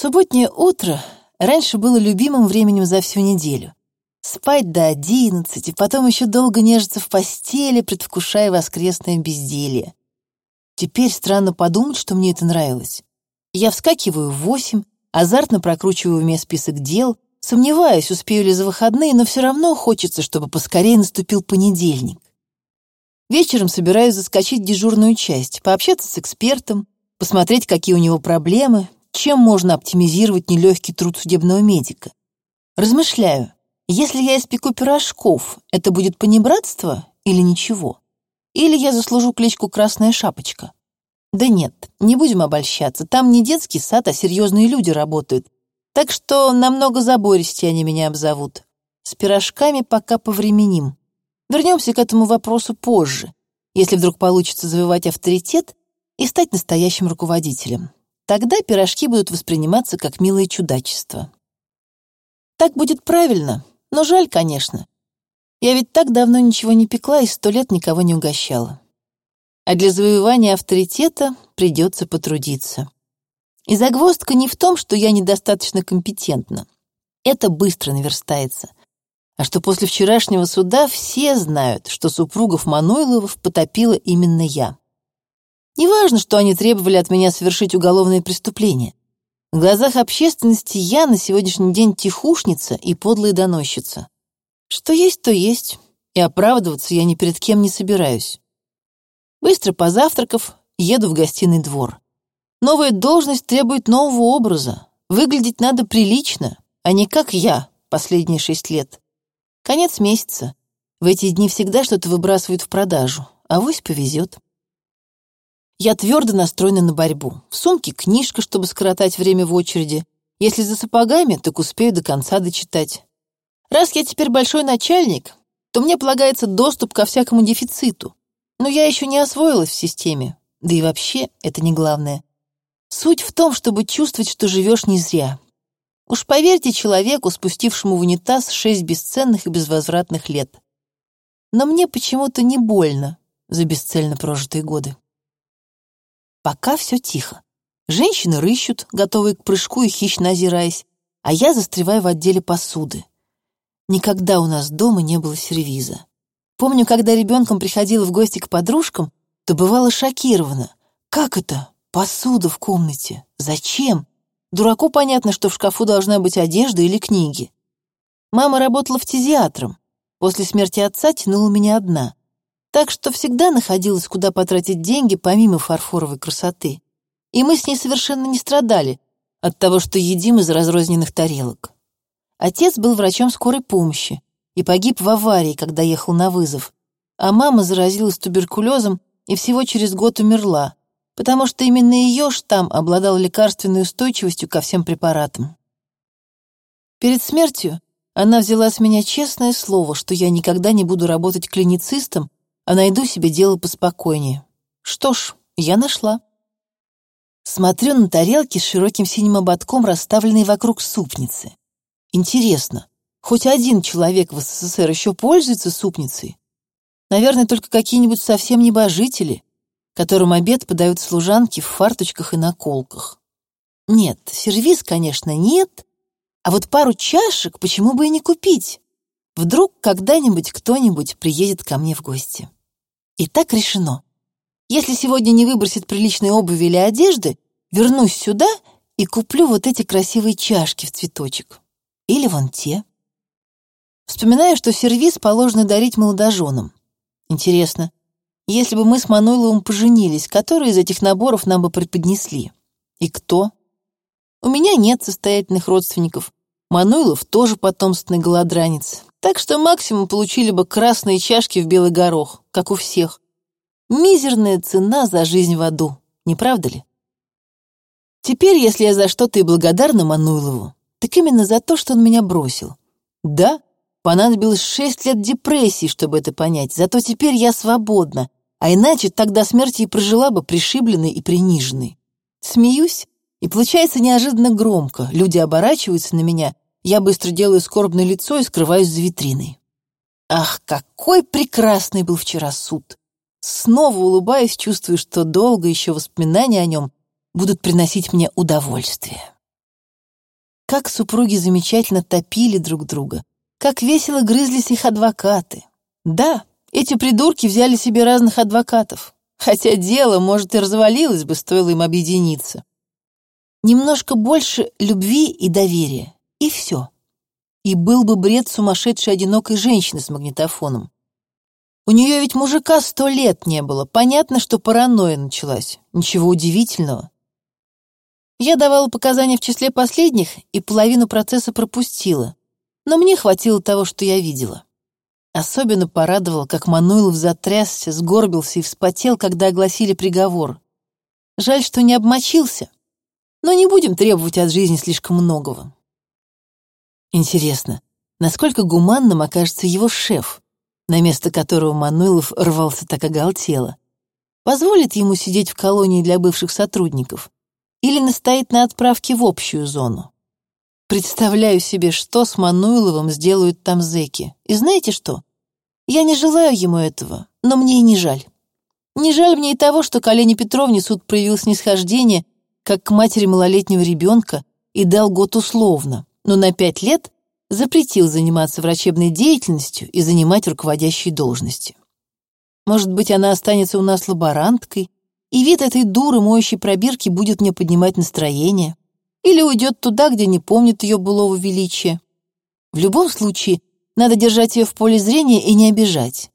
Субботнее утро раньше было любимым временем за всю неделю. Спать до одиннадцати, потом еще долго нежиться в постели, предвкушая воскресное безделье. Теперь странно подумать, что мне это нравилось. Я вскакиваю в восемь, азартно прокручиваю в уме список дел, сомневаюсь, успею ли за выходные, но все равно хочется, чтобы поскорее наступил понедельник. Вечером собираюсь заскочить в дежурную часть, пообщаться с экспертом, посмотреть, какие у него проблемы, чем можно оптимизировать нелегкий труд судебного медика. Размышляю, если я испеку пирожков, это будет понебратство или ничего? Или я заслужу кличку «Красная шапочка»? Да нет, не будем обольщаться, там не детский сад, а серьезные люди работают, так что намного забористее они меня обзовут. С пирожками пока повременим. Вернемся к этому вопросу позже, если вдруг получится завоевать авторитет и стать настоящим руководителем. Тогда пирожки будут восприниматься как милое чудачество. Так будет правильно, но жаль, конечно. Я ведь так давно ничего не пекла и сто лет никого не угощала. А для завоевания авторитета придется потрудиться. И загвоздка не в том, что я недостаточно компетентна. Это быстро наверстается а что после вчерашнего суда все знают, что супругов Мануйловых потопила именно я. Неважно, что они требовали от меня совершить уголовное преступление. В глазах общественности я на сегодняшний день тихушница и подлая доносчица. Что есть, то есть, и оправдываться я ни перед кем не собираюсь. Быстро позавтракав, еду в гостиный двор. Новая должность требует нового образа. Выглядеть надо прилично, а не как я последние шесть лет. Конец месяца. В эти дни всегда что-то выбрасывают в продажу. а Авось повезет. Я твердо настроена на борьбу. В сумке книжка, чтобы скоротать время в очереди. Если за сапогами, так успею до конца дочитать. Раз я теперь большой начальник, то мне полагается доступ ко всякому дефициту. Но я еще не освоилась в системе. Да и вообще, это не главное. Суть в том, чтобы чувствовать, что живешь не зря. Уж поверьте человеку, спустившему в унитаз шесть бесценных и безвозвратных лет. Но мне почему-то не больно за бесцельно прожитые годы. Пока все тихо. Женщины рыщут, готовые к прыжку и хищно озираясь, а я застреваю в отделе посуды. Никогда у нас дома не было сервиза. Помню, когда ребенком приходила в гости к подружкам, то бывала шокирована. Как это? Посуда в комнате? Зачем? Дураку понятно, что в шкафу должна быть одежда или книги. Мама работала фтизиатром. После смерти отца тянула меня одна. Так что всегда находилось, куда потратить деньги, помимо фарфоровой красоты. И мы с ней совершенно не страдали от того, что едим из разрозненных тарелок. Отец был врачом скорой помощи и погиб в аварии, когда ехал на вызов, а мама заразилась туберкулезом и всего через год умерла, потому что именно ее штамм обладал лекарственной устойчивостью ко всем препаратам. Перед смертью она взяла с меня честное слово, что я никогда не буду работать клиницистом, а найду себе дело поспокойнее. Что ж, я нашла. Смотрю на тарелки с широким синим ободком, расставленные вокруг супницы. Интересно, хоть один человек в СССР еще пользуется супницей? Наверное, только какие-нибудь совсем небожители, которым обед подают служанки в фарточках и наколках. Нет, сервиз, конечно, нет, а вот пару чашек почему бы и не купить? Вдруг когда-нибудь кто-нибудь приедет ко мне в гости. И так решено. Если сегодня не выбросит приличной обуви или одежды, вернусь сюда и куплю вот эти красивые чашки в цветочек. Или вон те. Вспоминаю, что сервиз положено дарить молодоженам. Интересно, если бы мы с Мануйловым поженились, который из этих наборов нам бы преподнесли? И кто? У меня нет состоятельных родственников. Мануйлов тоже потомственный голодранец. Так что максимум получили бы красные чашки в белый горох, как у всех. Мизерная цена за жизнь в аду, не правда ли? Теперь, если я за что-то и благодарна Мануйлову, так именно за то, что он меня бросил. Да, понадобилось шесть лет депрессии, чтобы это понять, зато теперь я свободна, а иначе тогда смерти и прожила бы пришибленной и приниженной. Смеюсь, и получается неожиданно громко. Люди оборачиваются на меня, я быстро делаю скорбное лицо и скрываюсь за витриной. Ах, какой прекрасный был вчера суд! Снова улыбаюсь, чувствую, что долго еще воспоминания о нем будут приносить мне удовольствие. Как супруги замечательно топили друг друга, как весело грызлись их адвокаты. Да, эти придурки взяли себе разных адвокатов, хотя дело, может, и развалилось бы, стоило им объединиться. Немножко больше любви и доверия, и все. И был бы бред сумасшедшей одинокой женщины с магнитофоном. У нее ведь мужика сто лет не было. Понятно, что паранойя началась. Ничего удивительного. Я давала показания в числе последних и половину процесса пропустила. Но мне хватило того, что я видела. Особенно порадовало, как Мануилов затрясся, сгорбился и вспотел, когда огласили приговор. Жаль, что не обмочился. Но не будем требовать от жизни слишком многого. Интересно, насколько гуманным окажется его шеф, на место которого Мануилов рвался так оголтело, позволит ему сидеть в колонии для бывших сотрудников или настоит на отправке в общую зону. Представляю себе, что с Мануиловым сделают там зэки. И знаете что? Я не желаю ему этого, но мне и не жаль. Не жаль мне и того, что к Олене Петровне суд проявил снисхождение, как к матери малолетнего ребенка, и дал год условно, но на пять лет запретил заниматься врачебной деятельностью и занимать руководящие должности. Может быть, она останется у нас лаборанткой, и вид этой дуры, моющей пробирки, будет мне поднимать настроение, или уйдет туда, где не помнит ее былого величия. В любом случае, надо держать ее в поле зрения и не обижать,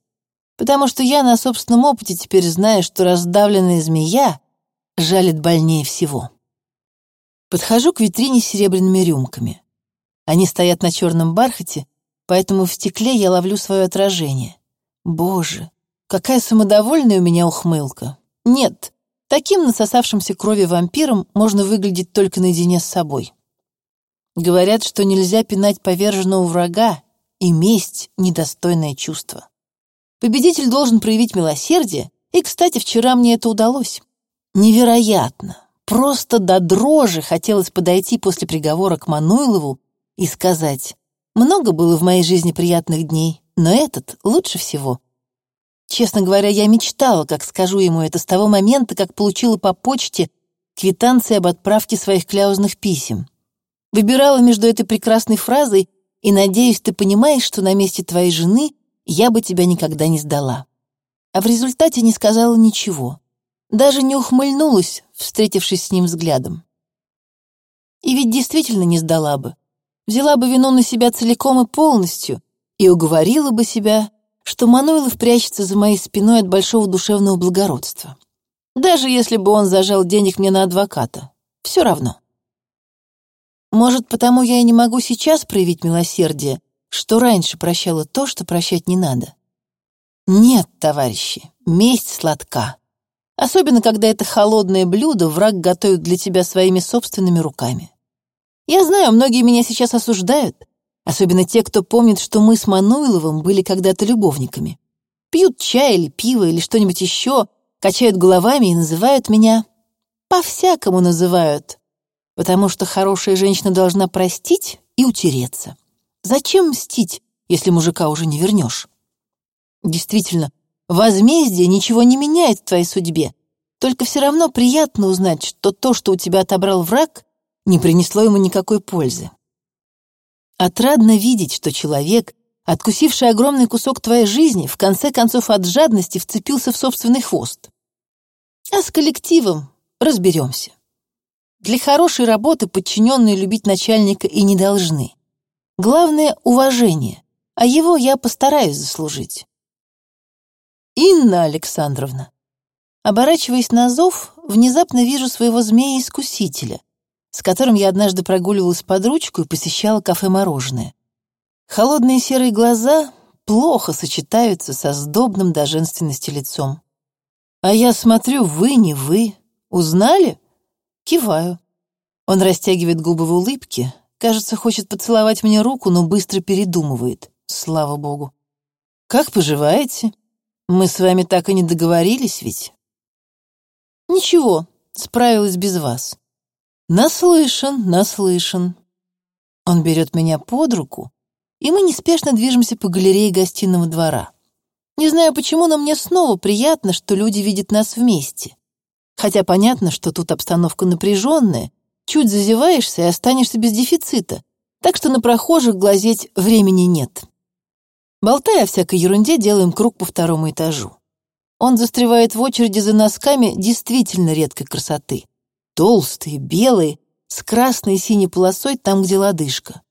потому что я на собственном опыте теперь знаю, что раздавленная змея жалит больнее всего. Подхожу к витрине с серебряными рюмками. Они стоят на черном бархате, поэтому в стекле я ловлю свое отражение. Боже, какая самодовольная у меня ухмылка. Нет, таким насосавшимся крови вампиром можно выглядеть только наедине с собой. Говорят, что нельзя пинать поверженного врага, и месть — недостойное чувство. Победитель должен проявить милосердие, и, кстати, вчера мне это удалось. Невероятно, просто до дрожи хотелось подойти после приговора к Мануилову и сказать, много было в моей жизни приятных дней, но этот лучше всего. Честно говоря, я мечтала, как скажу ему это с того момента, как получила по почте квитанции об отправке своих кляузных писем. Выбирала между этой прекрасной фразой и надеюсь, ты понимаешь, что на месте твоей жены я бы тебя никогда не сдала. А в результате не сказала ничего. Даже не ухмыльнулась, встретившись с ним взглядом. И ведь действительно не сдала бы взяла бы вину на себя целиком и полностью и уговорила бы себя, что Мануилов прячется за моей спиной от большого душевного благородства. Даже если бы он зажал денег мне на адвоката. Все равно. Может, потому я и не могу сейчас проявить милосердие, что раньше прощала то, что прощать не надо. Нет, товарищи, месть сладка. Особенно, когда это холодное блюдо враг готовит для тебя своими собственными руками. Я знаю, многие меня сейчас осуждают, особенно те, кто помнит, что мы с Мануиловым были когда-то любовниками. Пьют чай или пиво или что-нибудь еще, качают головами и называют меня... По-всякому называют, потому что хорошая женщина должна простить и утереться. Зачем мстить, если мужика уже не вернешь? Действительно, возмездие ничего не меняет в твоей судьбе, только все равно приятно узнать, что то, что у тебя отобрал враг, не принесло ему никакой пользы. Отрадно видеть, что человек, откусивший огромный кусок твоей жизни, в конце концов от жадности вцепился в собственный хвост. А с коллективом разберемся. Для хорошей работы подчиненные любить начальника и не должны. Главное — уважение, а его я постараюсь заслужить. Инна Александровна. Оборачиваясь на зов, внезапно вижу своего змея-искусителя — с которым я однажды прогуливалась под ручку и посещала кафе-мороженое. Холодные серые глаза плохо сочетаются со сдобным до женственности лицом. А я смотрю, вы не вы. Узнали? Киваю. Он растягивает губы в улыбке, кажется, хочет поцеловать мне руку, но быстро передумывает. Слава богу. Как поживаете? Мы с вами так и не договорились ведь? Ничего, справилась без вас. Наслышан, наслышан. Он берет меня под руку, и мы неспешно движемся по галерее гостиного двора. Не знаю почему, но мне снова приятно, что люди видят нас вместе. Хотя понятно, что тут обстановка напряженная, Чуть зазеваешься и останешься без дефицита, так что на прохожих глазеть времени нет. Болтая о всякой ерунде, делаем круг по второму этажу. Он застревает в очереди за носками действительно редкой красоты. Толстые, белые, с красной и синей полосой там, где лодыжка.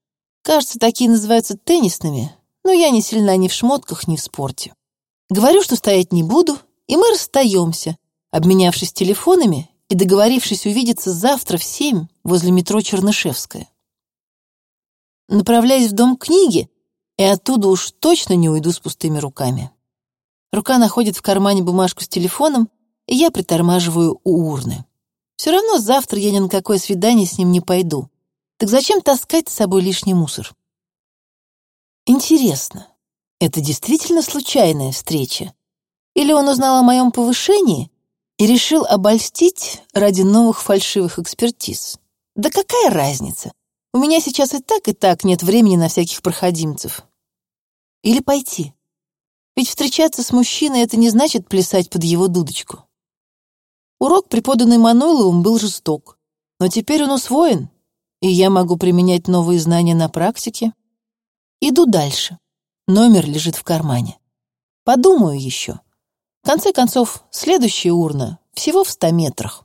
Кажется, такие называются теннисными, но я не сильна ни в шмотках, ни в спорте. Говорю, что стоять не буду, и мы расстаемся, обменявшись телефонами и договорившись увидеться завтра в семь возле метро Чернышевская. Направляюсь в дом книги, и оттуда уж точно не уйду с пустыми руками. Рука находит в кармане бумажку с телефоном, и я притормаживаю у урны. Все равно завтра я ни на какое свидание с ним не пойду. Так зачем таскать с собой лишний мусор? Интересно, это действительно случайная встреча? Или он узнал о моем повышении и решил обольстить ради новых фальшивых экспертиз? Да какая разница? У меня сейчас и так, и так нет времени на всяких проходимцев. Или пойти? Ведь встречаться с мужчиной — это не значит плясать под его дудочку. Урок, преподанный Мануйловым, был жесток, но теперь он усвоен, и я могу применять новые знания на практике. Иду дальше. Номер лежит в кармане. Подумаю еще. В конце концов, следующая урна всего в ста метрах.